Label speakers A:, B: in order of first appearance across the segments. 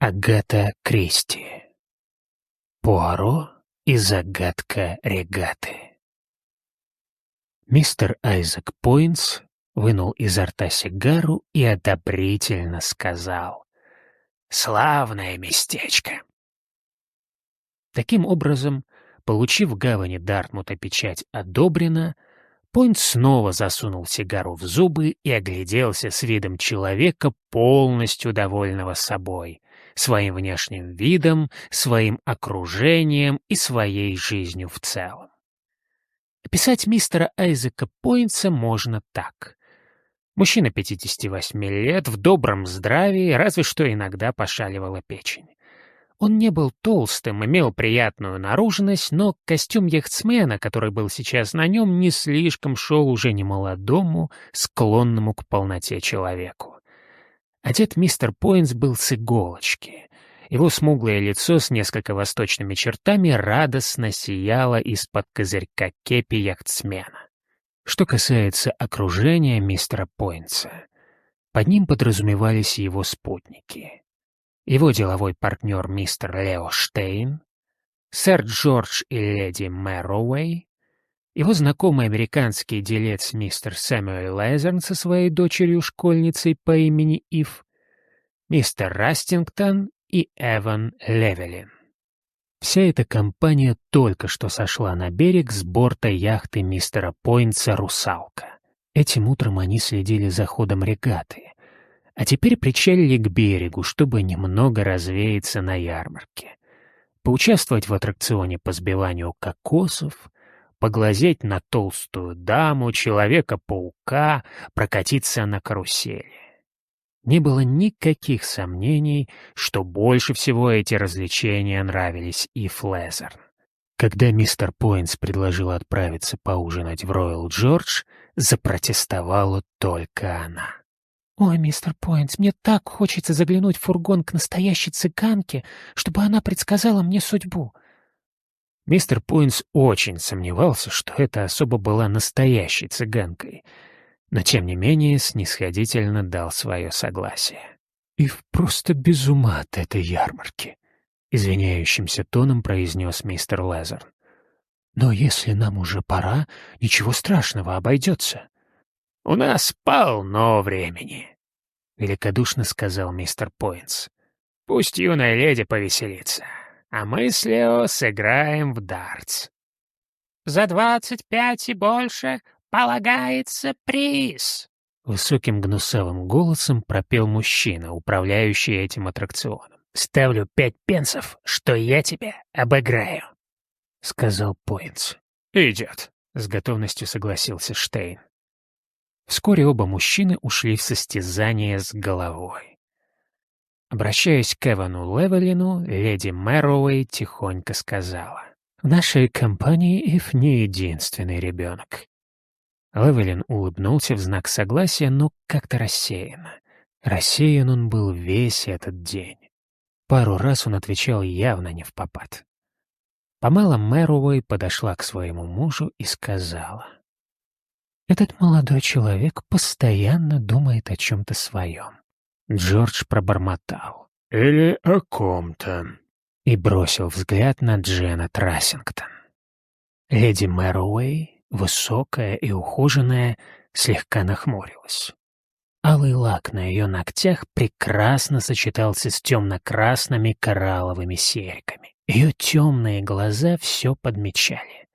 A: Агата Кристи. Пуаро и загадка регаты. Мистер Айзек Пойнтс вынул изо рта сигару и одобрительно сказал «Славное местечко!». Таким образом, получив в гавани Дартмута печать «Одобрено», Пойнт снова засунул сигару в зубы и огляделся с видом человека, полностью довольного собой, своим внешним видом, своим окружением и своей жизнью в целом. Описать мистера Айзека Пойнтса можно так. Мужчина 58 лет, в добром здравии, разве что иногда пошаливала печень. Он не был толстым, имел приятную наружность, но костюм яхтсмена, который был сейчас на нем, не слишком шел уже немолодому, склонному к полноте человеку. Одет мистер Пойнс был с иголочки. Его смуглое лицо с несколько восточными чертами радостно сияло из-под козырька кепи яхтсмена. Что касается окружения мистера Пойнса, под ним подразумевались его спутники его деловой партнер мистер Лео Штейн, сэр Джордж и леди Мэроуэй, его знакомый американский делец мистер Сэмюэл Лезерн со своей дочерью-школьницей по имени Ив, мистер Растингтон и Эван Левелин. Вся эта компания только что сошла на берег с борта яхты мистера Пойнтса «Русалка». Этим утром они следили за ходом регаты, а теперь причалили к берегу, чтобы немного развеяться на ярмарке. Поучаствовать в аттракционе по сбиванию кокосов, поглазеть на толстую даму, человека-паука, прокатиться на карусели. Не было никаких сомнений, что больше всего эти развлечения нравились и Флезерн. Когда мистер Пойнс предложил отправиться поужинать в Роyal Джордж, запротестовала только она. «Ой, мистер Пойнтс, мне так хочется заглянуть в фургон к настоящей цыганке, чтобы она предсказала мне судьбу». Мистер Пойнтс очень сомневался, что эта особа была настоящей цыганкой, но тем не менее снисходительно дал свое согласие. «И просто без ума от этой ярмарки», — извиняющимся тоном произнес мистер Лезерн. «Но если нам уже пора, ничего страшного обойдется». «У нас полно времени», — великодушно сказал мистер Пойнтс. «Пусть юная леди повеселится, а мы с Лео сыграем в дартс». «За двадцать пять и больше полагается приз», — высоким гнусавым голосом пропел мужчина, управляющий этим аттракционом. «Ставлю пять пенсов, что я тебя обыграю», — сказал Пойнтс. «Идет», — с готовностью согласился Штейн. Вскоре оба мужчины ушли в состязание с головой. Обращаясь к Эвану Левелину, леди Мэроуэй тихонько сказала. «В нашей компании Ив не единственный ребенок». Левелин улыбнулся в знак согласия, но как-то рассеянно. Рассеян он был весь этот день. Пару раз он отвечал явно не в попад. Памела Мэроуэй подошла к своему мужу и сказала. Этот молодой человек постоянно думает о чем-то своем. Джордж пробормотал. «Или о ком-то», и бросил взгляд на Джена Трассингтон. Леди Мэроуэй, высокая и ухоженная, слегка нахмурилась. Алый лак на ее ногтях прекрасно сочетался с темно-красными коралловыми серьгами. Ее темные глаза все подмечали.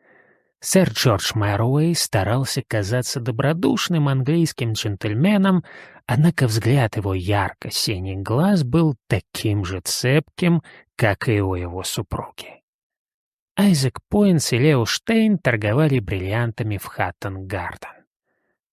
A: Сэр Джордж Мэруэй старался казаться добродушным английским джентльменом, однако взгляд его ярко-синих глаз был таким же цепким, как и у его супруги. Айзек Пойнс и Лео Штейн торговали бриллиантами в Хаттон-Гарден.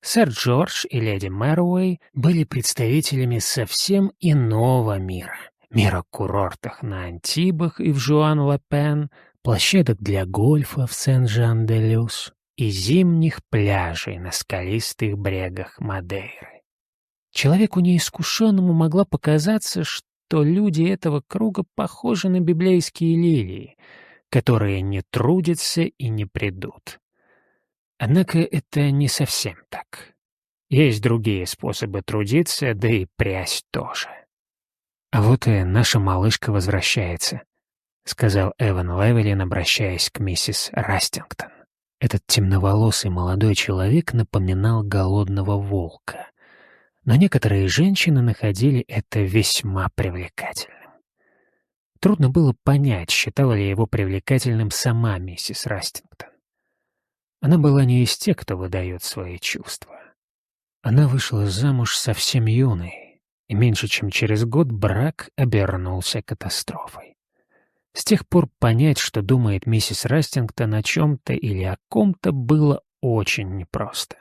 A: Сэр Джордж и леди Мэруэй были представителями совсем иного мира. Мира курортах на Антибах и в Жуан-Лапен — площадок для гольфа в Сен-Жан-де-Люс и зимних пляжей на скалистых брегах Мадейры. Человеку неискушенному могло показаться, что люди этого круга похожи на библейские лилии, которые не трудятся и не придут. Однако это не совсем так. Есть другие способы трудиться, да и прясть тоже. «А вот и наша малышка возвращается», — сказал Эван Левелин, обращаясь к миссис Растингтон. Этот темноволосый молодой человек напоминал голодного волка, но некоторые женщины находили это весьма привлекательным. Трудно было понять, считала ли его привлекательным сама миссис Растингтон. Она была не из тех, кто выдает свои чувства. Она вышла замуж совсем юной, и меньше чем через год брак обернулся катастрофой. С тех пор понять, что думает миссис Растингтон о чем-то или о ком-то, было очень непросто.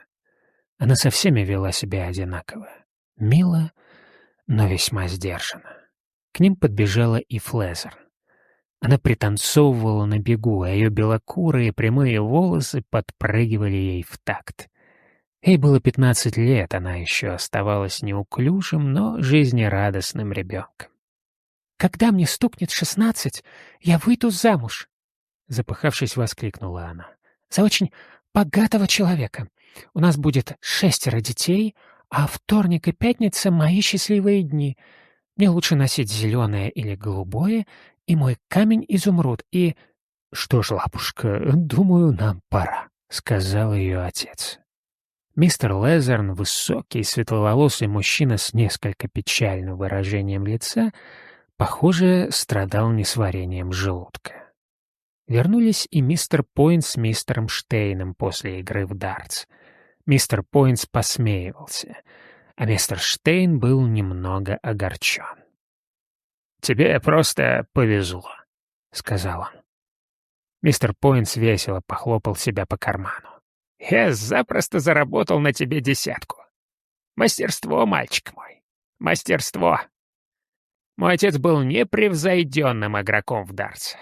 A: Она со всеми вела себя одинаково. Мило, но весьма сдержанно. К ним подбежала и Флезер. Она пританцовывала на бегу, а ее белокурые прямые волосы подпрыгивали ей в такт. Ей было пятнадцать лет, она еще оставалась неуклюжим, но жизнерадостным ребенком. «Когда мне стукнет шестнадцать, я выйду замуж!» Запыхавшись, воскликнула она. «За очень богатого человека. У нас будет шестеро детей, а вторник и пятница — мои счастливые дни. Мне лучше носить зеленое или голубое, и мой камень изумруд, и... — Что ж, лапушка, думаю, нам пора, — сказал ее отец. Мистер Лезерн, высокий, светловолосый мужчина с несколько печальным выражением лица, похоже, страдал несварением желудка. Вернулись и мистер Пойнт с мистером Штейном после игры в дартс. Мистер Пойнтс посмеивался — а мистер Штейн был немного огорчен. «Тебе просто повезло», — сказал он. Мистер Пойнтс весело похлопал себя по карману. «Я запросто заработал на тебе десятку. Мастерство, мальчик мой, мастерство. Мой отец был непревзойденным игроком в дартс.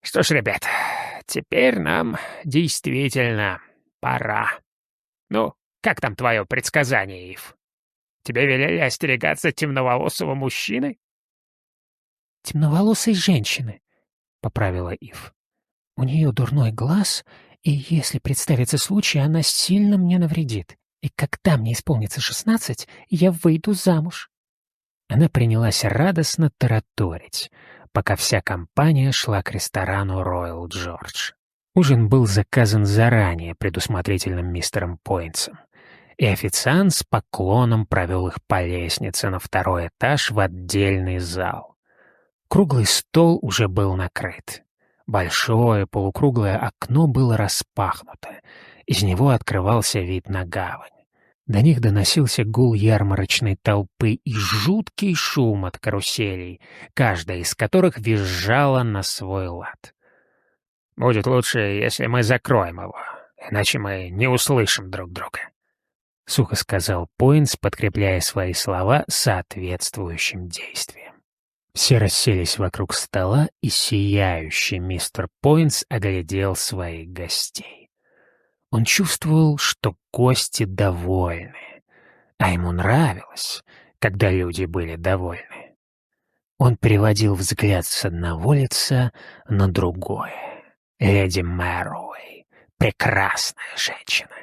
A: Что ж, ребят, теперь нам действительно пора. Ну, как там твое предсказание, Ив? Тебе велели остерегаться темноволосого мужчины?»
B: «Темноволосой женщины», — поправила Ив. «У нее дурной глаз, и если представится случай, она сильно мне навредит. И когда мне исполнится шестнадцать, я выйду замуж».
A: Она принялась радостно тараторить, пока вся компания шла к ресторану «Роyal Джордж». Ужин был заказан заранее предусмотрительным мистером Пойнтсом и официант с поклоном провел их по лестнице на второй этаж в отдельный зал. Круглый стол уже был накрыт. Большое полукруглое окно было распахнуто. Из него открывался вид на гавань. До них доносился гул ярмарочной толпы и жуткий шум от каруселей, каждая из которых визжала на свой лад. «Будет лучше, если мы закроем его, иначе мы не услышим друг друга», — сухо сказал Пойнс, подкрепляя свои слова соответствующим действием. Все расселись вокруг стола, и сияющий мистер Пойнс оглядел своих гостей. Он чувствовал, что гости довольны, а ему нравилось, когда люди были довольны. Он переводил взгляд с одного лица на другое. Леди Мэруэй, прекрасная женщина,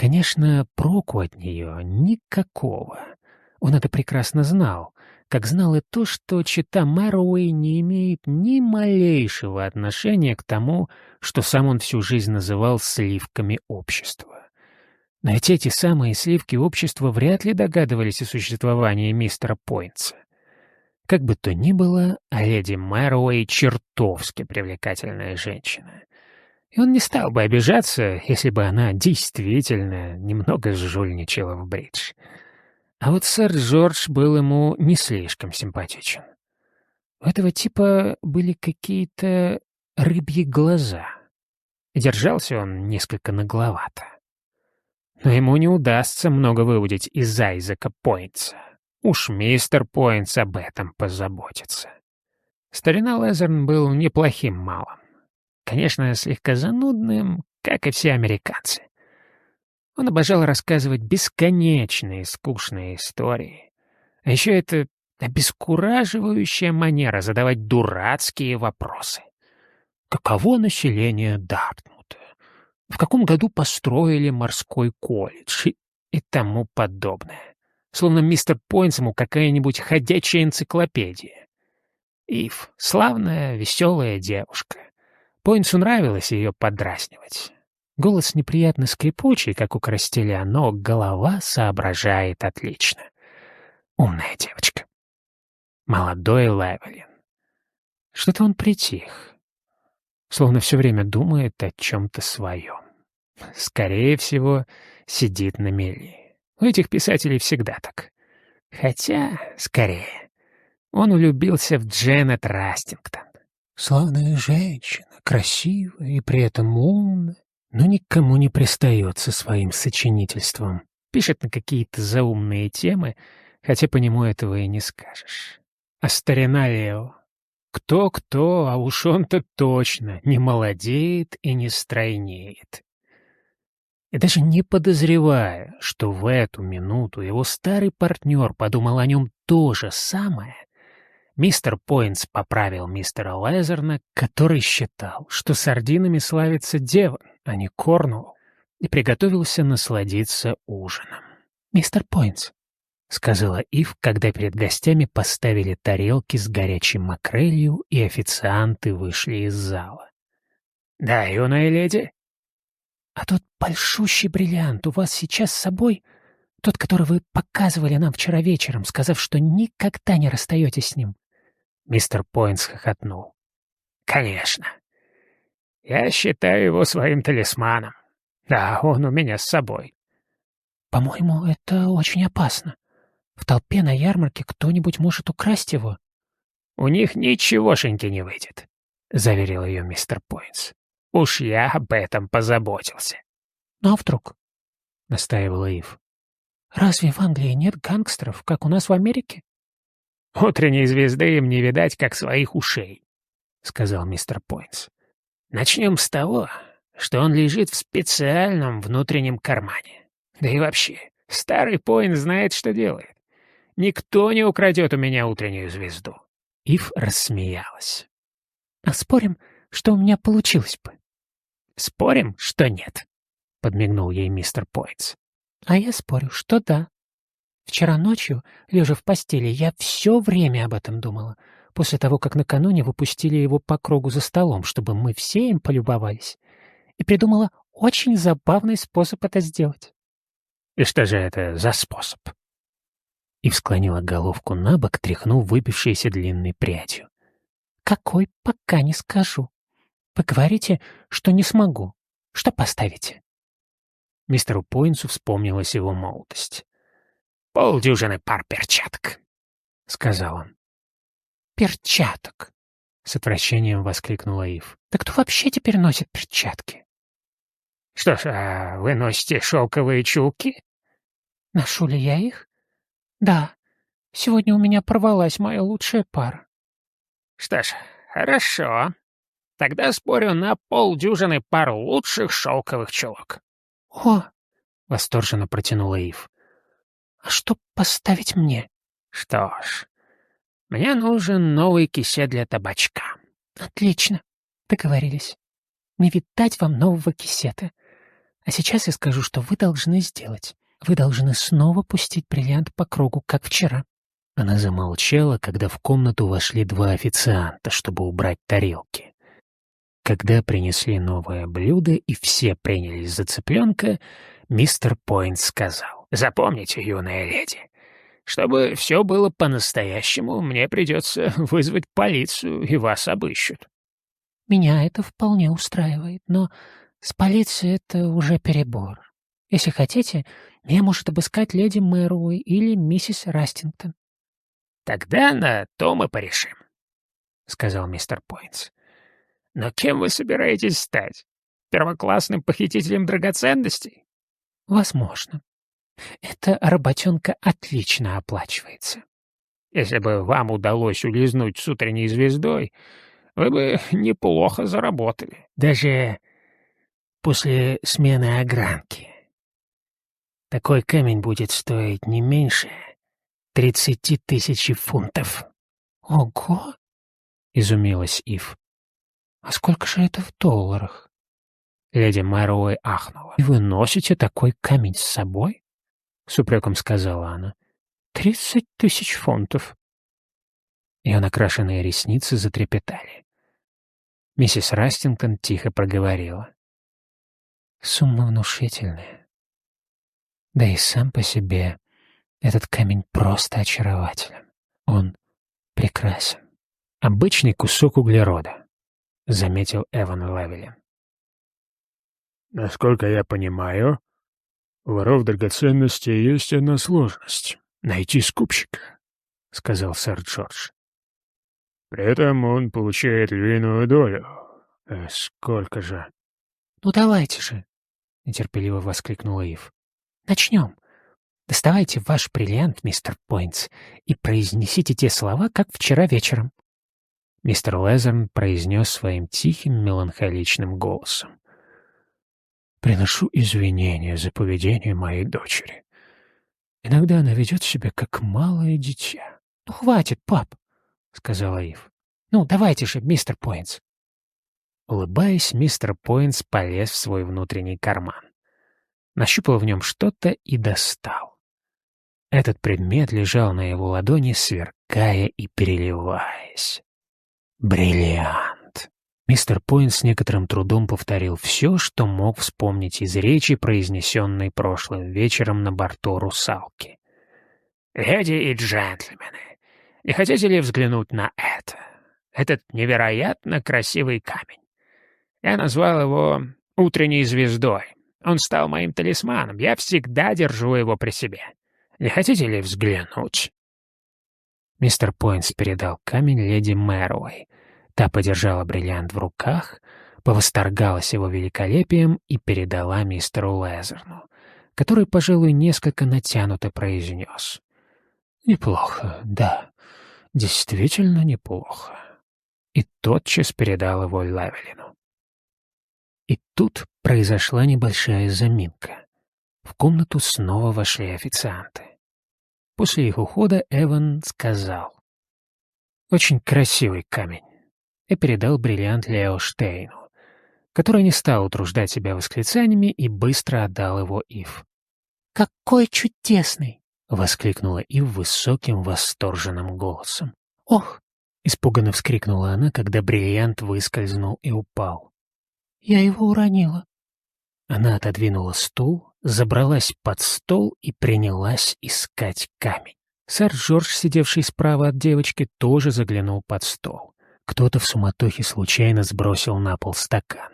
A: Конечно, проку от нее никакого. Он это прекрасно знал, как знал и то, что чита Мэроуэй не имеет ни малейшего отношения к тому, что сам он всю жизнь называл сливками общества. Но ведь эти самые сливки общества вряд ли догадывались о существовании мистера Пойнтса. Как бы то ни было, леди Мэроуэй чертовски привлекательная женщина и он не стал бы обижаться, если бы она действительно немного жульничала в бридж. А вот сэр Джордж был ему не слишком симпатичен. У этого типа были какие-то рыбьи глаза. Держался он несколько нагловато. Но ему не удастся много выудить из Айзека Пойнтса. Уж мистер Пойнтс об этом позаботится. Старина Лезерн был неплохим малым. Конечно, слегка занудным, как и все американцы. Он обожал рассказывать бесконечные скучные истории. А еще это обескураживающая манера задавать дурацкие вопросы. Каково население Дартмута? В каком году построили морской колледж и, и тому подобное? Словно мистер Пойнс ему какая-нибудь ходячая энциклопедия. Ив — славная, веселая девушка. Пойнсу нравилось ее подразнивать. Голос неприятно скрипучий, как у Крастеля, но голова соображает отлично. Умная девочка. Молодой Левелин. Что-то он притих, словно все время думает о чем-то своем. Скорее всего, сидит на мели. У этих писателей всегда так. Хотя, скорее, он улюбился в Дженнет Растингтон. Славная женщина, красивая и при этом умная, но никому не пристает со своим сочинительством. Пишет на какие-то заумные темы, хотя по нему этого и не скажешь. А старина Лео. Кто-кто, а уж он-то точно не молодеет и не стройнеет. И даже не подозревая, что в эту минуту его старый партнер подумал о нем то же самое, мистер Пойнтс поправил мистера Лезерна, который считал, что сардинами славится Девон, а не Корнуолл, и приготовился насладиться ужином. «Мистер Пойнтс», — сказала Ив, когда перед гостями поставили тарелки с горячей макрелью, и официанты вышли из зала. «Да, юная леди?» «А тот большущий бриллиант у вас сейчас с собой? Тот, который вы показывали нам вчера вечером, сказав, что никогда не расстаетесь с ним?» Мистер Пойнтс хохотнул. «Конечно. Я считаю его своим талисманом. Да, он у меня с собой». «По-моему, это очень опасно. В толпе на ярмарке кто-нибудь может украсть его». «У них ничегошеньки не выйдет», — заверил ее мистер Пойнтс. Уж я об этом позаботился. «Ну а вдруг?» — настаивала Ив. «Разве в Англии нет гангстеров, как у нас в Америке?» «Утренней звезды им не видать, как своих ушей», — сказал мистер Пойнтс. «Начнем с того, что он лежит в специальном внутреннем кармане. Да и вообще, старый Пойнт знает, что делает. Никто не украдет у меня утреннюю звезду». Ив рассмеялась. «А спорим, что у меня получилось бы?» Спорим, что нет?» — подмигнул ей мистер Пойнтс. «А я спорю, что да. Вчера ночью, лежа в постели, я все время об этом думала, после того, как накануне выпустили его по кругу за столом, чтобы мы все им полюбовались, и придумала очень забавный способ это сделать». «И что же это за способ?» И склонила головку на бок, тряхнув выпившейся длинной прядью. «Какой, пока не скажу. Вы говорите, что не смогу. Что поставите?» Мистеру Пойнсу вспомнилась его молодость. «Полдюжины пар перчаток», — сказал он. «Перчаток!» — с отвращением воскликнула Ив. «Да кто вообще теперь носит перчатки?» «Что ж, а вы носите шелковые чулки?» «Ношу ли я их?» «Да. Сегодня у меня порвалась моя лучшая пара». «Что ж, хорошо», Тогда спорю на полдюжины пар лучших шелковых чулок. — О! — восторженно протянула Ив. — А что поставить мне? — Что ж, мне нужен новый кисет для табачка. — Отлично. Договорились. Не видать вам нового кисета. А сейчас я скажу, что вы должны сделать. Вы должны снова пустить бриллиант по кругу, как вчера. Она замолчала, когда в комнату вошли два официанта, чтобы убрать тарелки. Когда принесли новое блюдо и все принялись за цыпленка, мистер Пойнт сказал, «Запомните, юная леди, чтобы все было по-настоящему, мне придется вызвать полицию, и вас обыщут». «Меня это вполне устраивает, но с полицией это уже перебор. Если хотите, меня может обыскать леди Мэруэй или миссис Растингтон». «Тогда на то мы порешим», — сказал мистер Пойнтс. Но кем вы собираетесь стать? Первоклассным похитителем драгоценностей? Возможно. Эта работенка отлично оплачивается. Если бы вам удалось улизнуть с утренней звездой, вы бы неплохо заработали. Даже после смены огранки. Такой камень будет стоить не меньше тридцати тысяч фунтов. — Ого! — изумилась Ив. «А сколько же это в долларах?» Леди Мэроуэй ахнула. «И вы носите такой камень с собой?» — с упреком сказала она.
B: «Тридцать тысяч фунтов». Ее накрашенные ресницы затрепетали. Миссис Растингтон тихо проговорила. Сумма внушительная. Да и сам по себе этот камень просто очарователен. Он прекрасен. Обычный кусок углерода, — заметил Эван Лавелин.
C: Насколько я понимаю, у воров драгоценностей есть одна сложность — найти скупщика, — сказал сэр Джордж. При этом он получает львиную долю. Э, сколько же?
B: — Ну давайте же, — нетерпеливо воскликнула Ив. «Начнем. Доставайте ваш бриллиант, мистер Пойнтс, и произнесите те слова, как вчера вечером».
A: Мистер Лезерн произнес своим тихим, меланхоличным голосом. «Приношу извинения за поведение моей дочери. Иногда она ведет себя как малое дитя».
B: «Ну, хватит, пап», — сказала Ив. «Ну, давайте же, мистер Пойнтс».
A: Улыбаясь, мистер Пойнтс полез в свой внутренний карман. Нащупал в нем что-то и достал. Этот предмет лежал на его ладони, сверкая и переливаясь. Бриллиант. Мистер Пойнт с некоторым трудом повторил все, что мог вспомнить из речи, произнесенной прошлым вечером на борту «Русалки». «Леди и джентльмены, не хотите ли взглянуть на это? Этот невероятно красивый камень. Я назвал его «утренней звездой». Он стал моим талисманом, я всегда держу его при себе. Не хотите ли взглянуть?» Мистер Пойнтс передал камень леди Мэруэй. Та подержала бриллиант в руках, повосторгалась его великолепием и передала мистеру Лезерну, который, пожалуй, несколько натянуто произнес. «Неплохо, да, действительно неплохо». И тотчас передал его Левелину. И тут произошла небольшая заминка. В комнату снова вошли официанты. После их ухода Эван сказал. «Очень красивый камень» и передал бриллиант Лео Штейну, который не стал утруждать себя восклицаниями и быстро отдал его Ив.
B: «Какой чудесный!»
A: — воскликнула Ив высоким восторженным голосом.
B: «Ох!»
A: — испуганно вскрикнула она, когда бриллиант выскользнул и упал.
B: Я его уронила.
A: Она отодвинула стул, забралась под стол и принялась искать камень. Сэр Джордж, сидевший справа от девочки, тоже заглянул под стол. Кто-то в суматохе случайно сбросил на пол стакан.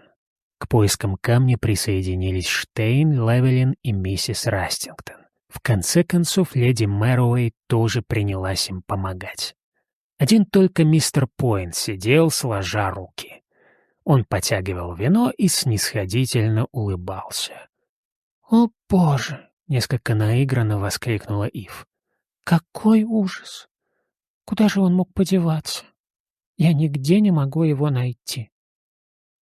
A: К поискам камня присоединились Штейн, Левелин и миссис Растингтон. В конце концов, леди Мэруэй тоже принялась им помогать. Один только мистер Пойнт сидел, сложа руки. Он потягивал вино и снисходительно улыбался.
B: «О, Боже!»
A: — несколько наигранно воскликнула Ив.
B: «Какой ужас! Куда же он мог подеваться? Я нигде не могу его найти».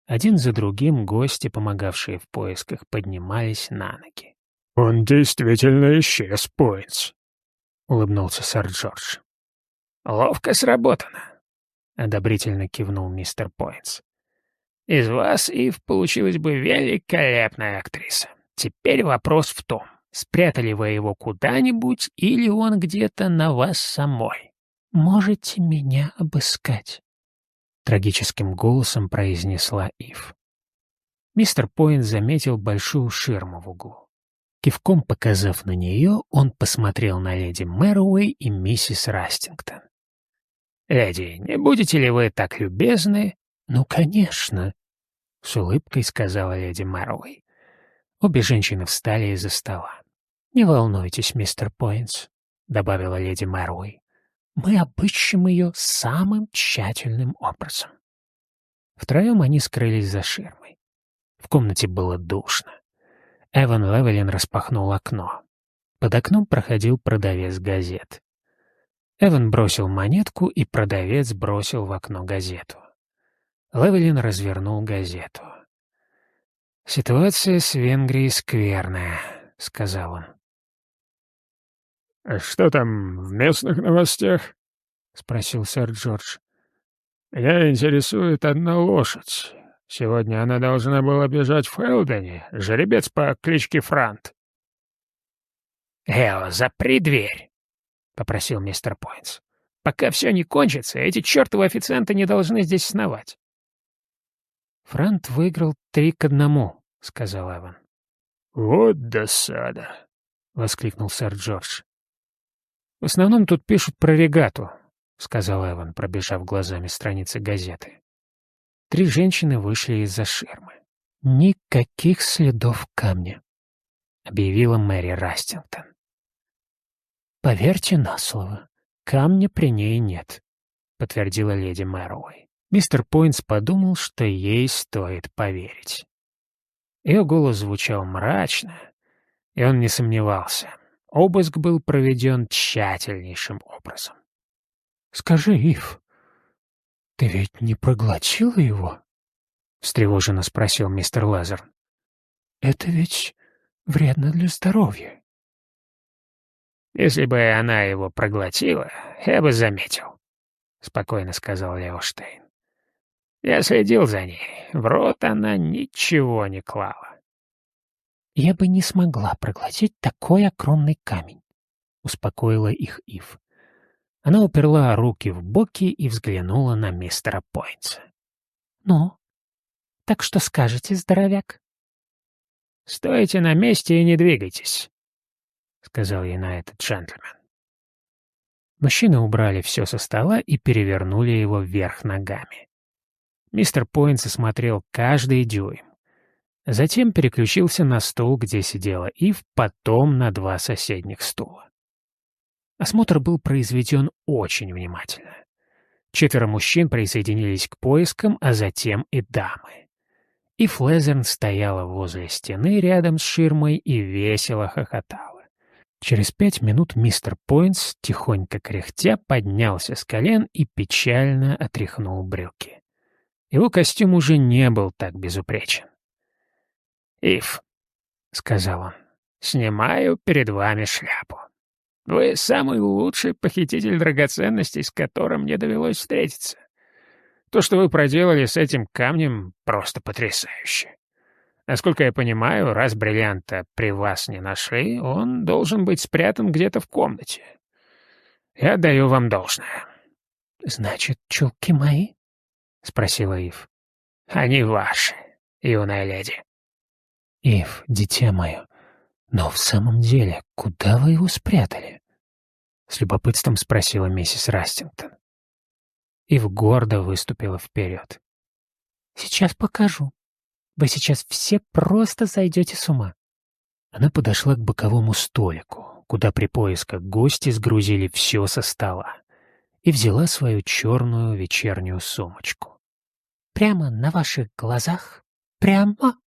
A: Один за другим гости, помогавшие в поисках, поднимались на ноги.
C: «Он действительно исчез, Пойнтс», —
A: улыбнулся сэр Джордж. «Ловко сработано», — одобрительно кивнул мистер Пойнтс. Из вас, Ив, получилась бы великолепная актриса. Теперь вопрос в том, спрятали вы его куда-нибудь или он где-то на вас самой.
B: «Можете меня обыскать», —
A: трагическим голосом произнесла Ив. Мистер Пойнт заметил большую ширму в углу. Кивком показав на нее, он посмотрел на леди Мэруэй и миссис Растингтон. «Леди, не будете ли вы так любезны?»
B: «Ну, конечно», —
A: с улыбкой сказала леди Мэруэй. Обе женщины встали из-за стола. «Не волнуйтесь, мистер Пойнтс», — добавила леди Мэруэй. «Мы обыщем ее самым тщательным образом». Втроем они скрылись за ширмой. В комнате было душно. Эван Левелин распахнул окно. Под окном проходил продавец газет. Эван бросил монетку, и продавец бросил в окно газету. Левелин развернул газету. «Ситуация с Венгрией скверная», — сказал он.
C: «А что там в местных новостях?» — спросил сэр Джордж. «Меня интересует одна лошадь. Сегодня она должна была бежать в Хелдене, жеребец по кличке Франт».
A: «Эо, запри дверь!» попросил мистер Пойнтс. «Пока все не кончится, эти чертовы официанты не должны здесь сновать».
B: «Франт выиграл три к одному», — сказал Эван.
C: «Вот досада!» — воскликнул сэр Джордж.
A: «В основном тут пишут про регату», — сказал Эван, пробежав глазами страницы газеты. Три женщины вышли из-за ширмы.
B: «Никаких следов камня», —
A: объявила Мэри Растингтон.
B: «Поверьте на слово, камня при ней нет», —
A: подтвердила леди Мэруэй. Мистер Пойнтс подумал, что ей стоит поверить. Ее голос звучал мрачно, и он не сомневался. Обыск был проведен тщательнейшим образом.
B: «Скажи, Ив, ты ведь не проглотила его?» — встревоженно спросил мистер Лазер. «Это ведь вредно для здоровья».
A: «Если бы она его проглотила, я бы заметил», — спокойно сказал Леоштейн. «Я следил за ней. В рот она ничего не клала».
B: «Я бы не смогла проглотить такой огромный камень», — успокоила их Ив. Она уперла руки в боки и взглянула на мистера Пойнтса. «Ну, так что скажете, здоровяк?»
A: «Стойте на месте и не двигайтесь», — сказал ей на этот джентльмен. Мужчины убрали все со стола и перевернули его вверх ногами. Мистер Пойнтс осмотрел каждый дюйм. Затем переключился на стул, где сидела Ив, потом на два соседних стула. Осмотр был произведен очень внимательно. Четверо мужчин присоединились к поискам, а затем и дамы. И Флезерн стояла возле стены рядом с ширмой и весело хохотала. Через пять минут мистер Пойнтс, тихонько кряхтя, поднялся с колен и печально отряхнул брюки. Его костюм уже не был так безупречен. «Ив», — сказал он, — «снимаю перед вами шляпу. Вы самый лучший похититель драгоценностей, с которым мне довелось встретиться. То, что вы проделали с этим камнем, просто потрясающе. Насколько я понимаю, раз бриллианта при вас не нашли, он должен быть спрятан где-то в комнате. Я даю вам должное.
B: — Значит, чулки мои? — спросила Ив.
A: — Они ваши, юная леди.
B: — Ив, дитя мое, но в самом деле, куда вы его спрятали? — с любопытством спросила миссис Растингтон. Ив гордо выступила вперед. — Сейчас покажу. Вы сейчас все просто зайдете с ума. Она подошла к боковому столику, куда при поисках гости сгрузили все со стола, и взяла свою черную вечернюю сумочку. «Прямо на ваших глазах? Прямо?»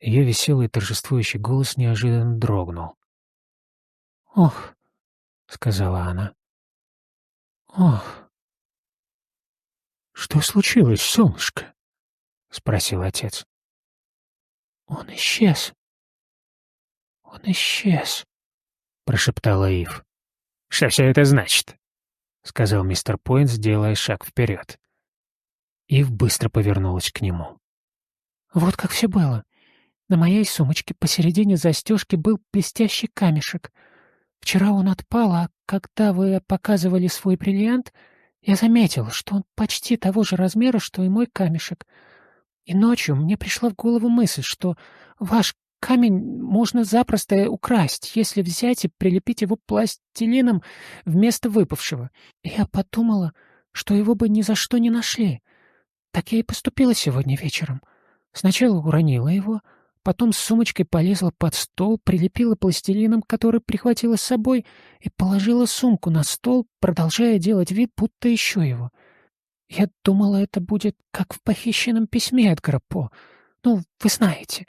B: Ее веселый торжествующий голос неожиданно дрогнул. «Ох!» — сказала она. «Ох!» «Что случилось, солнышко?» — спросил отец. «Он исчез! Он исчез!» — прошептала Ив.
A: «Что все это значит?» — сказал мистер Пойнт, делая шаг вперед.
B: Ив быстро повернулась к нему. «Вот как все было. На моей сумочке посередине застежки был блестящий камешек. Вчера он отпал, а когда вы показывали свой бриллиант, я заметил, что он почти того же размера, что и мой камешек — и ночью мне пришла в голову мысль, что ваш камень можно запросто украсть, если взять и прилепить его пластилином вместо выпавшего. Я подумала, что его бы ни за что не нашли. Так я и поступила сегодня вечером. Сначала уронила его, потом с сумочкой полезла под стол, прилепила пластилином, который прихватила с собой, и положила сумку на стол, продолжая делать вид, будто ищу его — я думала, это будет как в похищенном письме от Грапо. Ну, вы знаете.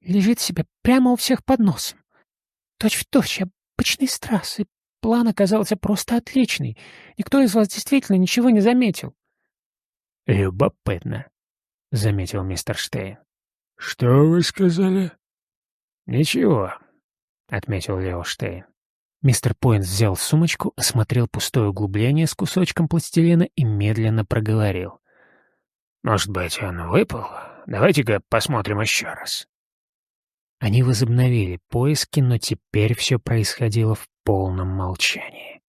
B: Лежит себе прямо у всех под носом. Точь-в-точь, точь, обычный страз, и план оказался просто отличный. Никто из вас действительно ничего не заметил.
A: — Любопытно, — заметил мистер Штейн.
C: — Что вы сказали?
A: — Ничего, — отметил Лео Штейн.
B: Мистер Пойнт взял сумочку, осмотрел пустое углубление с кусочком пластилина и медленно проговорил.
A: «Может быть, он выпал? Давайте-ка посмотрим еще раз».
B: Они возобновили поиски, но теперь все происходило в
A: полном молчании.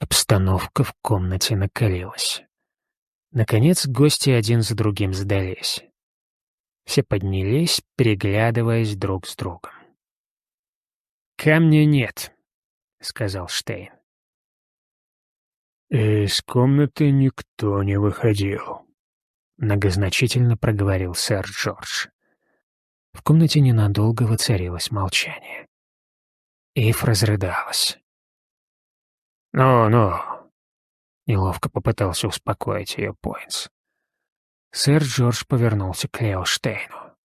A: Обстановка в комнате накалилась. Наконец гости один за другим сдались. Все поднялись, переглядываясь друг с другом. «Камня нет», — сказал Штейн.
C: «Из комнаты никто не выходил», —
A: многозначительно проговорил сэр Джордж. В комнате ненадолго воцарилось молчание. Ив разрыдалась.
C: «Ну-ну», —
A: неловко попытался успокоить ее Пойнтс. Сэр Джордж повернулся к Лео Штейну.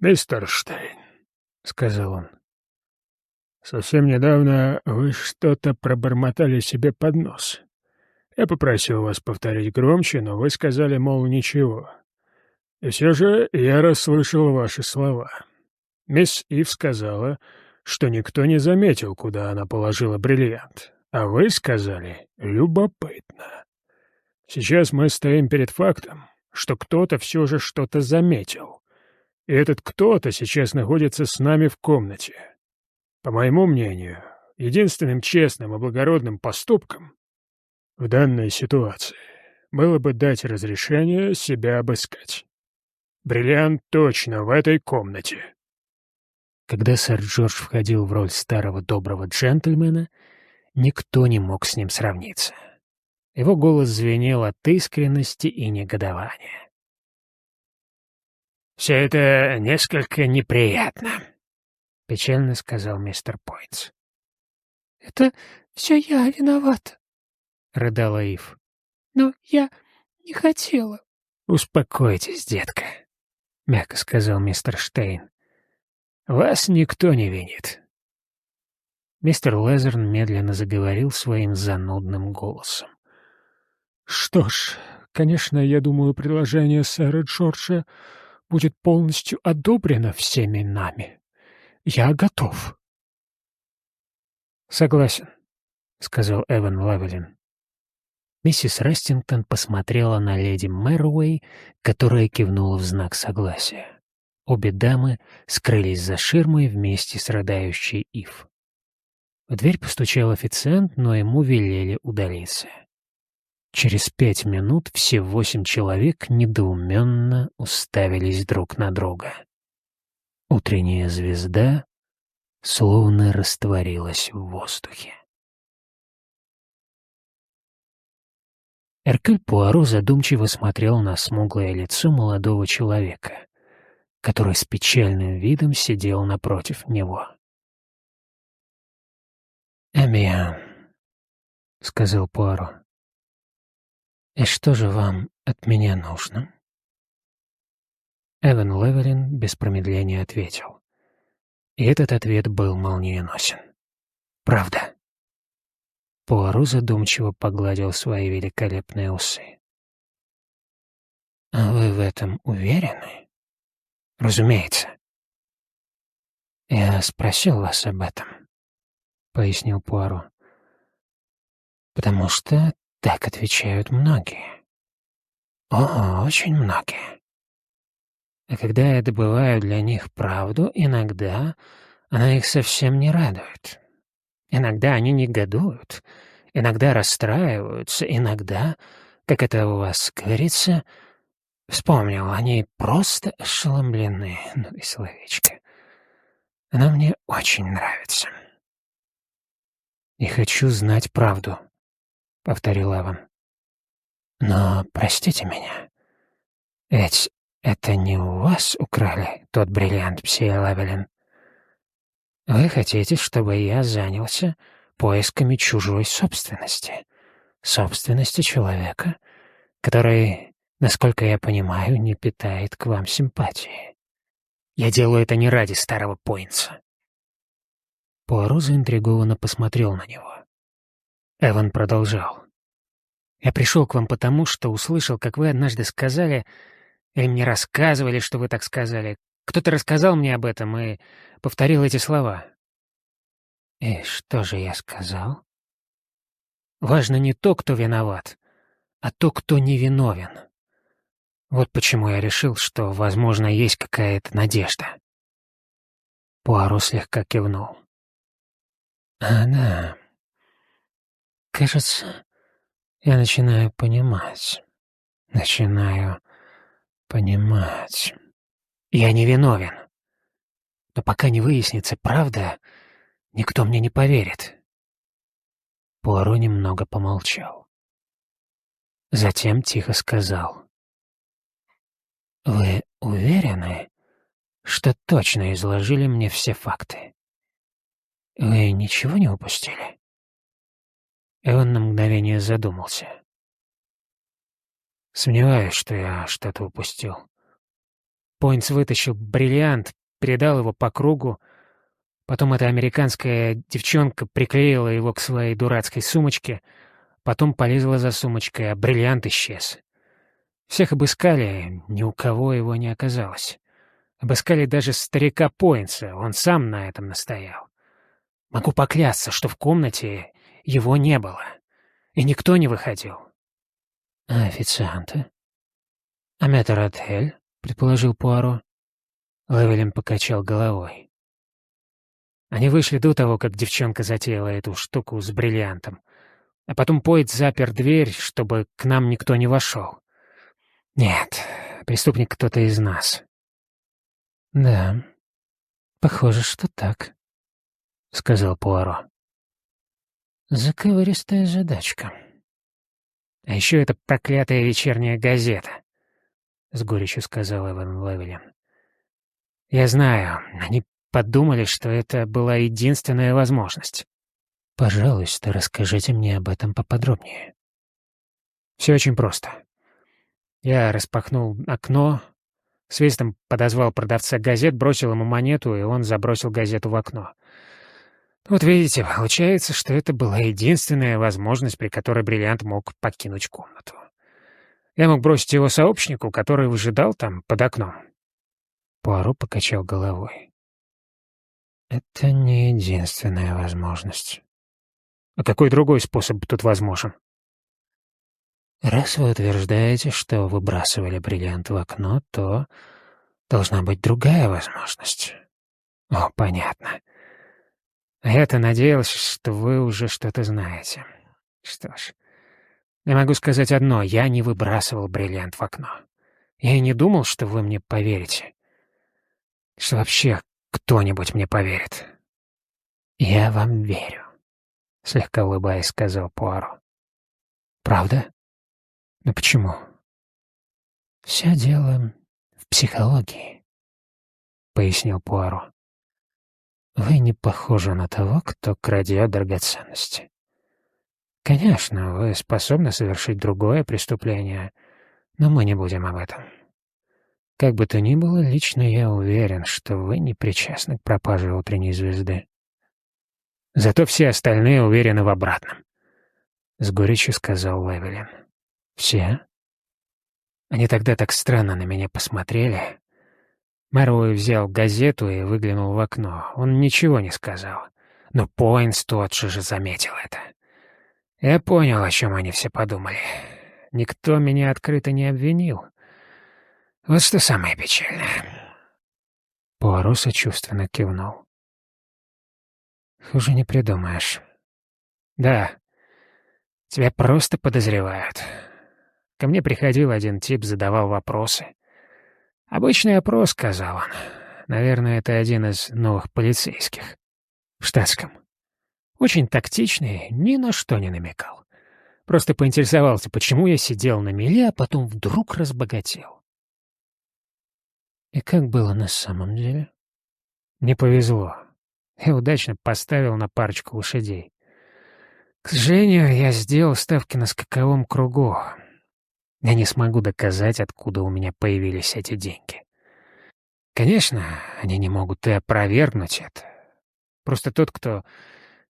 C: «Мистер Штейн», — сказал он, — «совсем недавно вы что-то пробормотали себе под нос. Я попросил вас повторить громче, но вы сказали, мол, ничего. И все же я расслышал ваши слова. Мисс Ив сказала, что никто не заметил, куда она положила бриллиант, а вы сказали «любопытно». Сейчас мы стоим перед фактом, что кто-то все же что-то заметил. И этот кто-то сейчас находится с нами в комнате. По моему мнению, единственным честным и благородным поступком в данной ситуации было бы дать разрешение себя обыскать. Бриллиант точно в этой комнате.
A: Когда сэр Джордж входил в роль старого доброго джентльмена, никто не мог с ним сравниться. Его голос звенел от искренности и негодования. «Все это несколько неприятно», — печально сказал мистер Пойнтс.
B: «Это все я виноват», —
A: рыдала Ив.
B: «Но я не хотела».
A: «Успокойтесь, детка», — мягко сказал мистер Штейн. «Вас никто не винит». Мистер Лезерн медленно заговорил своим занудным голосом.
B: Что ж, конечно, я думаю, предложение сэра Джорджа будет полностью одобрено всеми нами. Я готов.
A: Согласен, сказал Эван Лавелин. Миссис Рестингтон посмотрела на леди Мэруэй, которая кивнула в знак согласия. Обе дамы скрылись за ширмой вместе с рыдающей Ив. В дверь постучал официант, но ему велели удалиться. Через пять минут все восемь человек недоуменно уставились друг на друга. Утренняя звезда словно растворилась в воздухе. Эркюль Пуаро задумчиво смотрел на смуглое лицо молодого человека, который с печальным видом сидел напротив него. «Эмиан», — сказал Пуаро, «И что же вам от меня нужно?» Эван Леверин без промедления ответил. И этот ответ был молниеносен. «Правда». Пуару задумчиво погладил свои великолепные усы. «А вы в этом уверены?» «Разумеется». «Я спросил вас об этом», — пояснил Пуаро. «Потому что так отвечают многие. О, очень многие. А когда я добываю для них правду, иногда она их совсем не радует. Иногда они негодуют, иногда расстраиваются, иногда, как это у вас говорится, вспомнил, они просто ошеломлены, ну и словечко. Она мне очень нравится. И хочу знать правду, — повторил Эван. «Но простите меня, ведь это не у вас украли тот бриллиант, псия Лавелин. Вы хотите, чтобы я занялся поисками чужой собственности, собственности человека, который, насколько я понимаю, не питает к вам симпатии. Я делаю это не ради старого Пойнца». Пуаро заинтригованно посмотрел на него. Эван продолжал. «Я пришел к вам потому, что услышал, как вы однажды сказали, или мне рассказывали, что вы так сказали. Кто-то рассказал мне об этом и повторил эти слова». «И что же я сказал?» «Важно не то, кто виноват, а то, кто невиновен. Вот почему я решил, что, возможно, есть какая-то надежда». Пуаро слегка кивнул.
B: А, да. Кажется, я начинаю понимать. Начинаю понимать. Я не виновен. Но пока не выяснится правда, никто мне не поверит. Пуаро немного помолчал. Затем тихо сказал. «Вы уверены, что точно изложили мне все факты? Вы ничего не упустили?» И он на мгновение задумался. Сомневаюсь, что я что-то упустил. Пойнтс вытащил бриллиант, передал его по кругу. Потом эта американская девчонка приклеила его к своей дурацкой сумочке, потом полезла за сумочкой, а бриллиант исчез. Всех обыскали, ни у кого его не оказалось. Обыскали даже старика Пойнса, он сам на этом настоял. Могу поклясться, что в комнате его не было, и никто не выходил. «А официанты?» «А метр-отель?» — предположил Пуаро. Левелин покачал головой. Они вышли до того, как девчонка затеяла эту штуку с бриллиантом. А потом Пойт запер дверь, чтобы к нам никто не вошел. Нет, преступник кто-то из нас. «Да, похоже, что так», — сказал Пуаро. «Заковыристая задачка». А еще это проклятая вечерняя газета, — с горечью сказал Эван Левелин. Я знаю, они подумали, что это была единственная возможность. Пожалуйста, расскажите мне об этом поподробнее. Все очень просто. Я распахнул окно, свистом подозвал продавца газет, бросил ему монету, и он забросил газету в окно. Вот видите, получается, что это была единственная возможность, при которой бриллиант мог покинуть комнату. Я мог бросить его сообщнику, который выжидал там под окном. Пуаро покачал головой. Это не единственная возможность. А какой другой способ тут возможен? Раз вы утверждаете, что выбрасывали бриллиант в окно, то должна быть другая возможность. О, понятно. Я-то надеялся, что вы уже что-то знаете. Что ж, я могу сказать одно. Я не выбрасывал бриллиант в окно. Я и не думал, что вы мне поверите. Что вообще кто-нибудь мне поверит. «Я вам верю», — слегка улыбаясь, сказал Пуаро. «Правда? Но почему?» «Все дело в психологии», — пояснил Пуаро. Вы не похожи на того, кто крадет драгоценности. Конечно, вы способны совершить другое преступление, но мы не будем об этом. Как бы то ни было, лично я уверен, что вы не причастны к пропаже утренней звезды. Зато все остальные уверены в обратном. С горечью сказал Левелин. Все? Они тогда так странно на меня посмотрели, Мэруэй взял газету и выглянул в окно. Он ничего не сказал. Но Пойнс тот же заметил это. Я понял, о чем они все подумали. Никто меня открыто не обвинил. Вот что самое печальное. Пуаро сочувственно кивнул. Хуже не придумаешь. Да, тебя просто подозревают. Ко мне приходил один тип, задавал вопросы. «Обычный опрос», — сказал он. «Наверное, это один из новых полицейских. В штатском. Очень тактичный, ни на что не намекал. Просто поинтересовался, почему я сидел на меле, а потом вдруг разбогател. И как было на самом деле? Мне повезло. Я удачно поставил на парочку лошадей. К сожалению, я сделал ставки на скаковом кругу. Я не смогу доказать, откуда у меня появились эти деньги. Конечно, они не могут и опровергнуть это. Просто тот, кто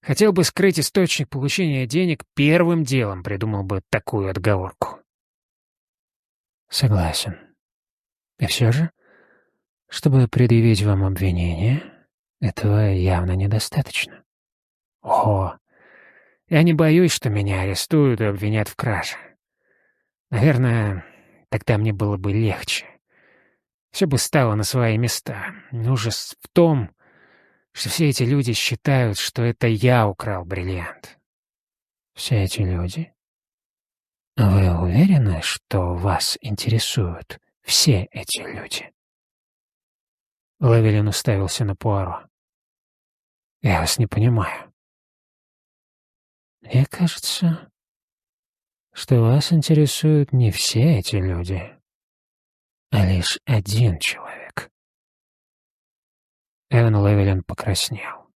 B: хотел бы скрыть источник получения денег, первым делом придумал бы такую отговорку. Согласен. И все же, чтобы предъявить вам обвинение, этого явно недостаточно. О, я не боюсь, что меня арестуют и обвинят в краже. Наверное, тогда мне было бы легче. Все бы стало на свои места. Ужас в том,
A: что все эти люди считают, что это я украл бриллиант.
B: Все эти люди? Вы уверены, что вас интересуют все эти люди?
A: Лавелин уставился на Пуаро. «Я вас не понимаю».
B: «Мне кажется, что вас интересуют не все эти люди, а лишь один человек».
A: Эван Левелин покраснел.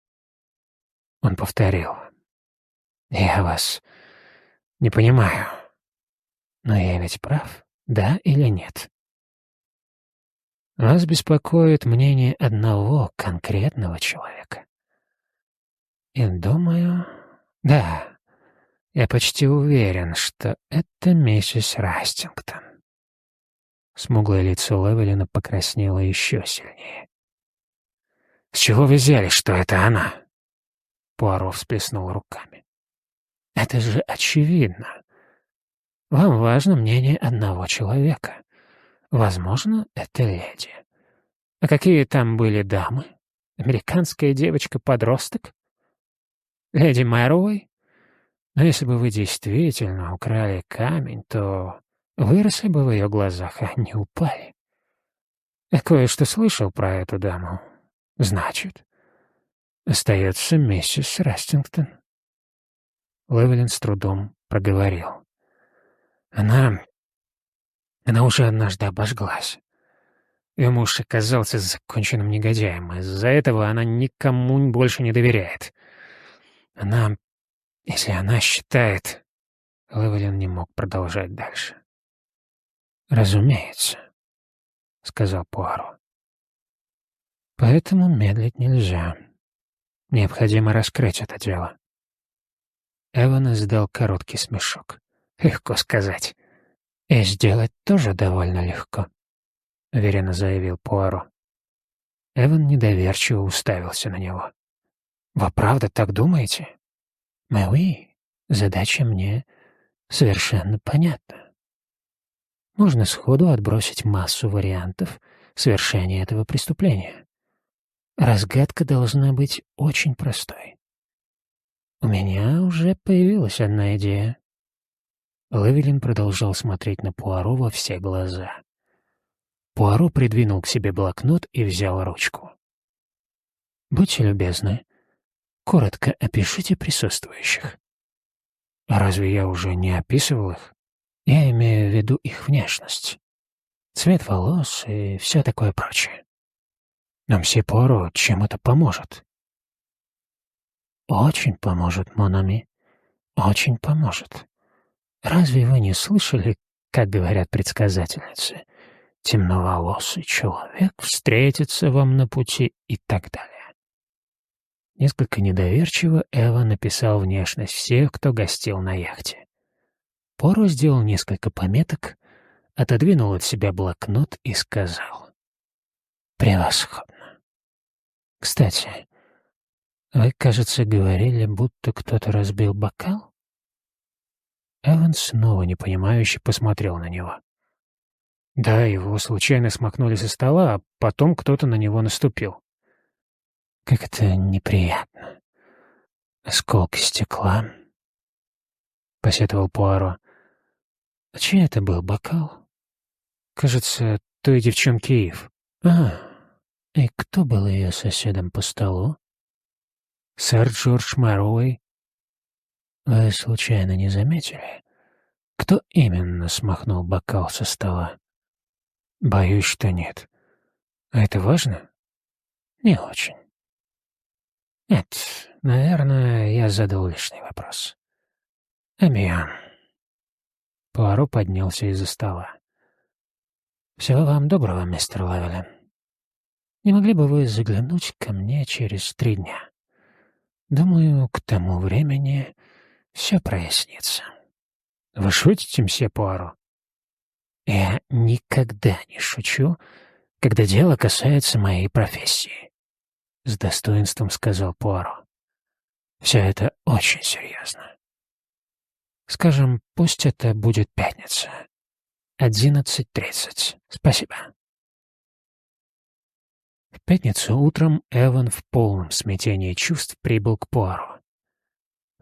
A: Он повторил. «Я вас не понимаю. Но я ведь прав, да или нет?» Вас беспокоит мнение одного конкретного человека. И думаю, да, я почти уверен, что это миссис Растингтон. Смуглое лицо Левелина покраснело еще сильнее. «С чего вы взяли, что это она?» Пуаро всплеснул руками. «Это же очевидно. Вам важно мнение одного человека. Возможно, это леди. А какие там были дамы? Американская девочка-подросток? Леди Мэровой? Но если бы вы действительно украли камень, то выросли бы в ее глазах, а не упали. Я кое-что слышал про эту даму. Значит, остается миссис Растингтон. Левелин с трудом проговорил. Она она уже однажды обожглась. Ее муж оказался законченным негодяем. Из-за этого она никому больше не доверяет. Она... Если она считает... Левелин не мог продолжать дальше. «Разумеется», — сказал Пуаро. «Поэтому медлить нельзя. Необходимо раскрыть это дело». Эван издал короткий смешок. Легко сказать. «И сделать тоже довольно легко», — уверенно заявил Пуаро. Эван недоверчиво уставился на него. «Вы правда так думаете?» «Мэуи, задача мне совершенно понятна. Можно сходу отбросить массу вариантов совершения этого преступления. Разгадка должна быть очень простой. У меня уже появилась одна идея. Левелин продолжал смотреть на Пуаро во все глаза. Пуаро придвинул к себе блокнот и взял ручку. «Будьте любезны, коротко опишите присутствующих». «А разве я уже не описывал их?» «Я имею в виду их внешность, цвет волос и все такое прочее. Нам все Пуаро чем это поможет?» «Очень поможет, Монами, очень поможет. Разве вы не слышали, как говорят предсказательницы? Темноволосый человек встретится вам на пути и так далее. Несколько недоверчиво Эва написал внешность всех, кто гостил на яхте. Поро сделал несколько пометок, отодвинул от себя блокнот и сказал. «Превосходно. Кстати, вы, кажется, говорили, будто кто-то разбил бокал?» Эван снова непонимающе посмотрел на него. Да, его случайно смахнули со стола, а потом кто-то на него наступил. Как это неприятно. Осколки стекла. Посетовал Пуаро. А чей это был бокал? Кажется, той девчонки Ив. А, и кто был ее соседом по столу? Сэр Джордж Мэруэй вы случайно не заметили, кто именно смахнул бокал со стола? Боюсь, что нет. А это важно? Не очень. Нет, наверное, я задал лишний вопрос. Эмиан. Пуаро поднялся из-за стола. Всего вам доброго, мистер Лавелин. Не могли бы вы заглянуть ко мне через три дня? Думаю, к тому времени все прояснится. Вы шутите, мсье Пуаро? Я никогда не шучу, когда дело касается моей профессии, — с достоинством сказал Пуаро. Все это очень серьезно. Скажем, пусть это будет пятница. Одиннадцать тридцать. Спасибо. пятницу утром Эван в полном смятении чувств прибыл к Пуаро.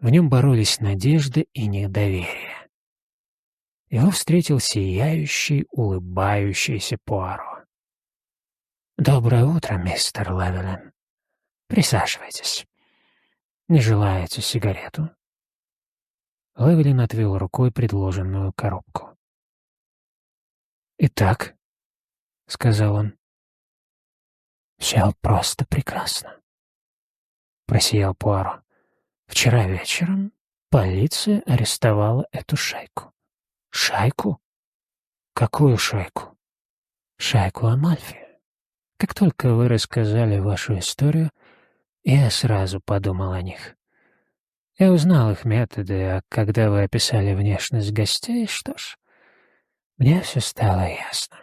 A: В нем боролись надежда и недоверие. Его встретил сияющий, улыбающийся Пуаро. «Доброе утро, мистер Левелин. Присаживайтесь. Не желаете сигарету?» Левелин отвел рукой предложенную коробку. «Итак», — сказал он, — «все просто прекрасно», — просиял Пуаро. «Вчера вечером полиция арестовала эту шайку». «Шайку? Какую шайку?» «Шайку Амальфи. Как только вы рассказали вашу историю, я сразу подумал о них. Я узнал их методы, а когда вы описали внешность гостей, что ж, мне все стало ясно.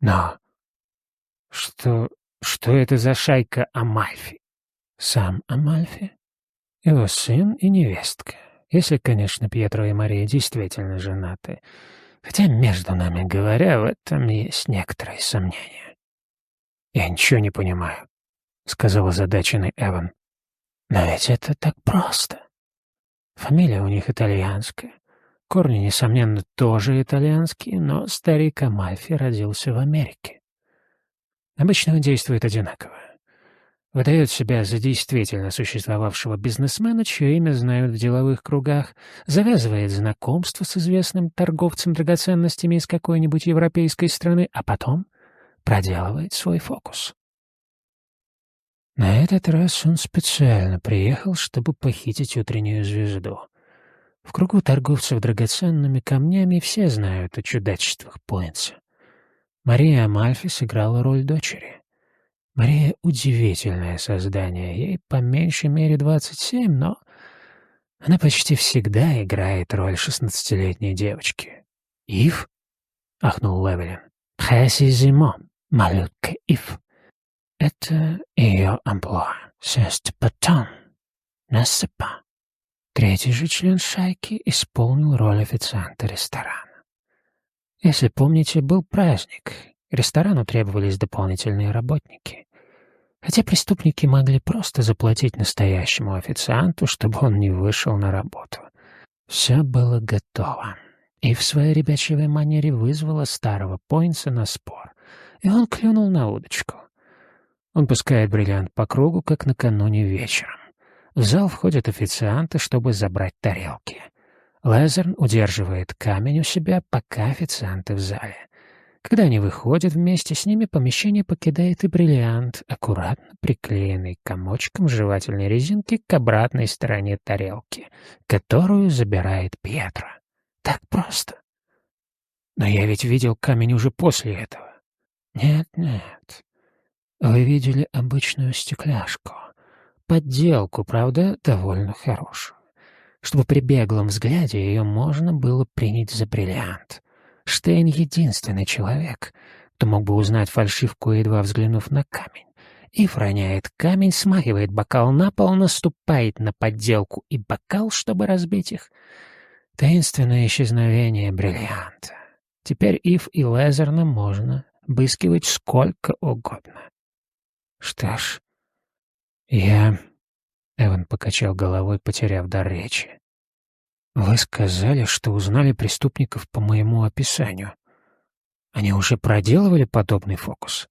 A: Но что... что это за шайка Амальфи? Сам Амальфи? Его сын и невестка. Если, конечно, Пьетро и Мария действительно женаты. Хотя, между нами говоря, в этом есть некоторые сомнения. «Я ничего не понимаю», — сказал озадаченный Эван. «Но ведь это так просто. Фамилия у них итальянская. Корни, несомненно, тоже итальянские, но старик Амальфи родился в Америке. Обычно он действует одинаково. Выдает себя за действительно существовавшего бизнесмена, чье имя знают в деловых кругах, завязывает знакомство с известным торговцем драгоценностями из какой-нибудь европейской страны, а потом проделывает свой фокус. На этот раз он специально приехал, чтобы похитить утреннюю звезду. В кругу торговцев драгоценными камнями все знают о чудачествах Пойнса. Мария Амальфи сыграла роль дочери. Мария — удивительное создание, ей по меньшей мере 27, но она почти всегда играет роль шестнадцатилетней девочки. «Ив?» — ахнул Левелин. «Précisément, малютка Ив». Это ее амплуа. «C'est pas n'est-ce pas?» Третий же член шайки исполнил роль официанта ресторана. Если помните, был праздник. Ресторану требовались дополнительные работники. Хотя преступники могли просто заплатить настоящему официанту, чтобы он не вышел на работу. Все было готово. И в своей ребячевой манере вызвало старого Пойнса на спор. И он клюнул на удочку. Он пускает бриллиант по кругу, как накануне вечером. В зал входят официанты, чтобы забрать тарелки. Лезерн удерживает камень у себя, пока официанты в зале. Когда они выходят вместе с ними, помещение покидает и бриллиант, аккуратно приклеенный комочком жевательной резинки к обратной стороне тарелки, которую забирает Пьетро. Так просто. Но я ведь видел камень уже после этого. Нет, нет. Вы видели обычную стекляшку. Подделку, правда, довольно хорошую. Чтобы при беглом взгляде ее можно было принять за бриллиант. Штейн — единственный человек, кто мог бы узнать фальшивку, едва взглянув на камень. И роняет камень, смахивает бокал на пол, наступает на подделку и бокал, чтобы разбить их. Таинственное исчезновение бриллианта. Теперь Ив и Лезерна можно обыскивать сколько угодно. Что ж, «Я...» — Эван покачал головой, потеряв дар речи. «Вы сказали, что узнали преступников по моему описанию. Они уже проделывали подобный фокус?»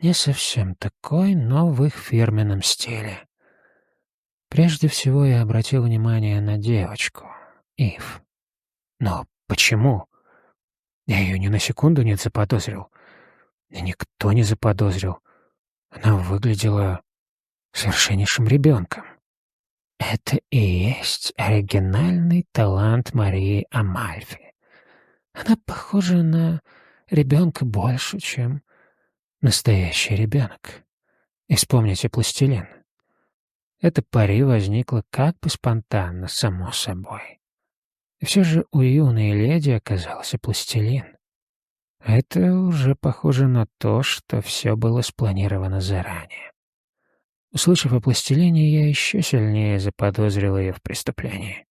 A: «Не совсем такой, но в их фирменном стиле. Прежде всего я обратил внимание на девочку, Ив. Но почему? Я ее ни на секунду не заподозрил. И никто не заподозрил. Она выглядела совершеннейшим ребенком. Это и есть оригинальный талант Марии Амальфи. Она похожа на ребенка больше, чем настоящий ребенок. И вспомните пластилин. Эта пари возникла как бы спонтанно, само собой. И все же у юной леди оказался пластилин. Это уже похоже на то, что все было спланировано заранее. Услышав о пластилине, я еще сильнее заподозрил ее в преступлении.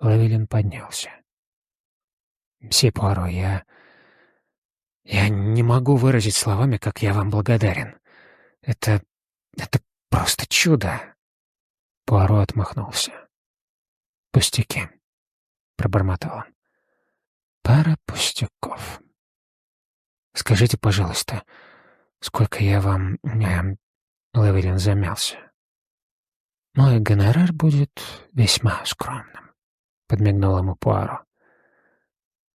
A: Лавелин поднялся. «Мсье я... Я не могу выразить словами, как я вам благодарен. Это... это просто чудо!» Пуаро отмахнулся. «Пустяки», — пробормотал он. «Пара пустяков. Скажите, пожалуйста, сколько я вам...» э, Лаверин замялся. «Мой гонорар будет весьма скромным», — подмигнул ему Пуаро.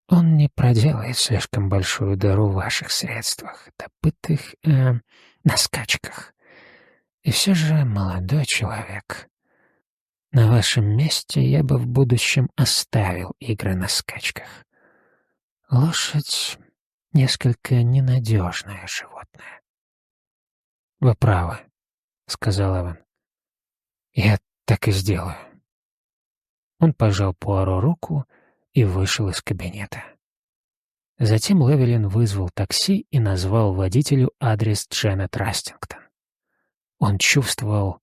A: «Он не проделает слишком большую дыру в ваших средствах, добытых э, на скачках. И все же, молодой человек, на вашем месте я бы в будущем оставил игры на скачках. Лошадь — несколько ненадежное животное». «Вы правы», — сказал Эван. «Я так и сделаю». Он пожал Пуаро руку и вышел из кабинета. Затем Левелин вызвал такси и назвал водителю адрес Дженнет Растингтон. Он чувствовал,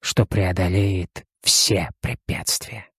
A: что преодолеет все препятствия.